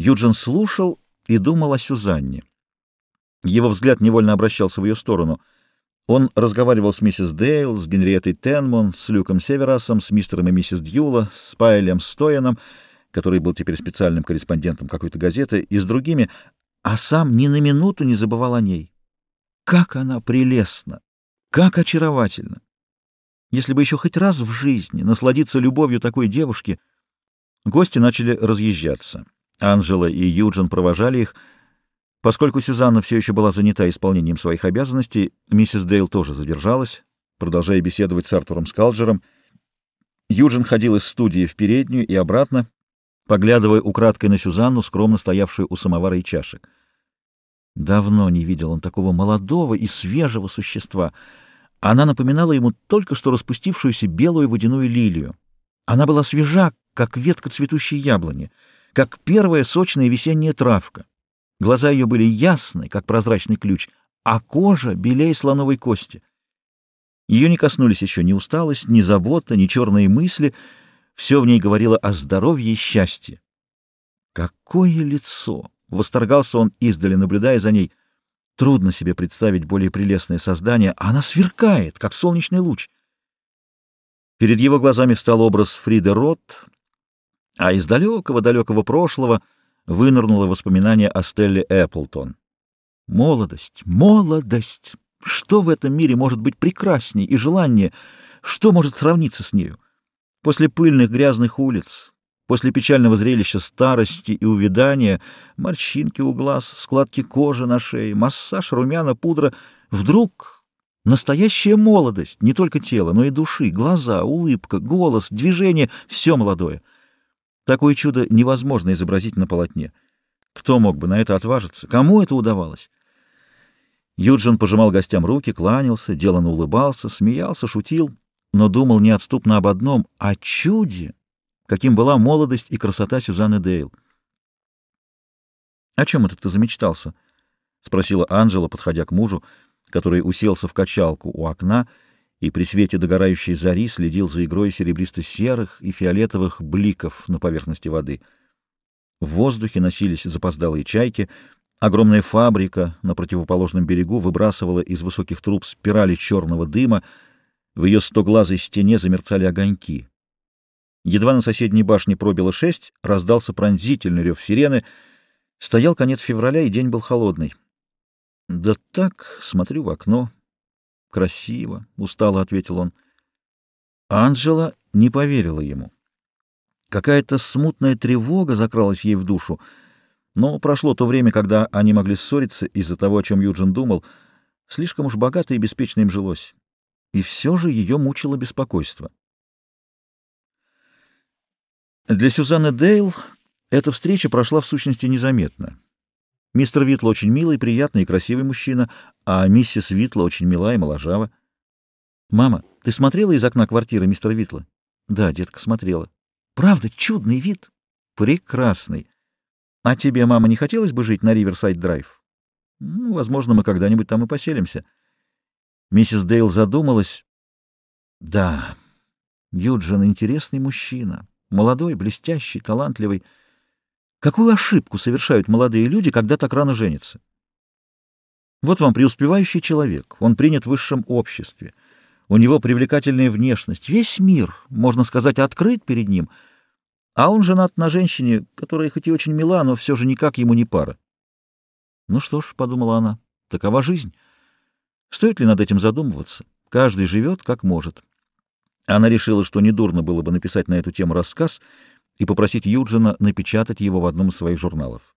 Юджин слушал и думал о Сюзанне. Его взгляд невольно обращался в ее сторону. Он разговаривал с миссис Дейл, с Генриеттой Тенмон, с Люком Северасом, с мистером и миссис Дьюла, с Пайлем Стояном, который был теперь специальным корреспондентом какой-то газеты, и с другими, а сам ни на минуту не забывал о ней. Как она прелестна! Как очаровательна! Если бы еще хоть раз в жизни насладиться любовью такой девушки... Гости начали разъезжаться. Анжела и Юджин провожали их. Поскольку Сюзанна все еще была занята исполнением своих обязанностей, миссис Дейл тоже задержалась, продолжая беседовать с Артуром Скалджером. Юджин ходил из студии в переднюю и обратно, поглядывая украдкой на Сюзанну, скромно стоявшую у самовара и чашек. Давно не видел он такого молодого и свежего существа. Она напоминала ему только что распустившуюся белую водяную лилию. Она была свежа, как ветка цветущей яблони — как первая сочная весенняя травка. Глаза ее были ясны, как прозрачный ключ, а кожа белее слоновой кости. Ее не коснулись еще ни усталость, ни забота, ни черные мысли. Все в ней говорило о здоровье и счастье. Какое лицо! Восторгался он издали, наблюдая за ней. Трудно себе представить более прелестное создание, она сверкает, как солнечный луч. Перед его глазами встал образ Фриды Рот, а из далекого-далекого прошлого вынырнуло воспоминание о Стелле Эпплтон. Молодость, молодость! Что в этом мире может быть прекрасней и желаннее? Что может сравниться с нею? После пыльных грязных улиц, после печального зрелища старости и увядания, морщинки у глаз, складки кожи на шее, массаж, румяна, пудра, вдруг настоящая молодость, не только тела, но и души, глаза, улыбка, голос, движение — все молодое. Такое чудо невозможно изобразить на полотне. Кто мог бы на это отважиться? Кому это удавалось? Юджин пожимал гостям руки, кланялся, деланно улыбался, смеялся, шутил, но думал неотступно об одном — о чуде, каким была молодость и красота Сюзанны Дейл. «О чем это ты замечтался?» — спросила Анжела, подходя к мужу, который уселся в качалку у окна — и при свете догорающей зари следил за игрой серебристо-серых и фиолетовых бликов на поверхности воды. В воздухе носились запоздалые чайки, огромная фабрика на противоположном берегу выбрасывала из высоких труб спирали черного дыма, в ее стоглазой стене замерцали огоньки. Едва на соседней башне пробило шесть, раздался пронзительный рев сирены. Стоял конец февраля, и день был холодный. Да так, смотрю в окно, «Красиво», — устало ответил он. Анжела не поверила ему. Какая-то смутная тревога закралась ей в душу, но прошло то время, когда они могли ссориться из-за того, о чем Юджин думал. Слишком уж богато и беспечно им жилось. И все же ее мучило беспокойство. Для Сюзанны Дейл эта встреча прошла в сущности незаметно. Мистер Витла очень милый, приятный и красивый мужчина, а миссис Витла очень мила и моложава. «Мама, ты смотрела из окна квартиры мистера Витла?» «Да, детка, смотрела». «Правда, чудный вид?» «Прекрасный. А тебе, мама, не хотелось бы жить на Риверсайд-драйв?» «Ну, возможно, мы когда-нибудь там и поселимся». Миссис Дейл задумалась. «Да, Юджин интересный мужчина, молодой, блестящий, талантливый». Какую ошибку совершают молодые люди, когда так рано женятся? Вот вам преуспевающий человек, он принят в высшем обществе, у него привлекательная внешность, весь мир, можно сказать, открыт перед ним, а он женат на женщине, которая хоть и очень мила, но все же никак ему не пара. Ну что ж, — подумала она, — такова жизнь. Стоит ли над этим задумываться? Каждый живет, как может. Она решила, что недурно было бы написать на эту тему рассказ — и попросить Юджина напечатать его в одном из своих журналов.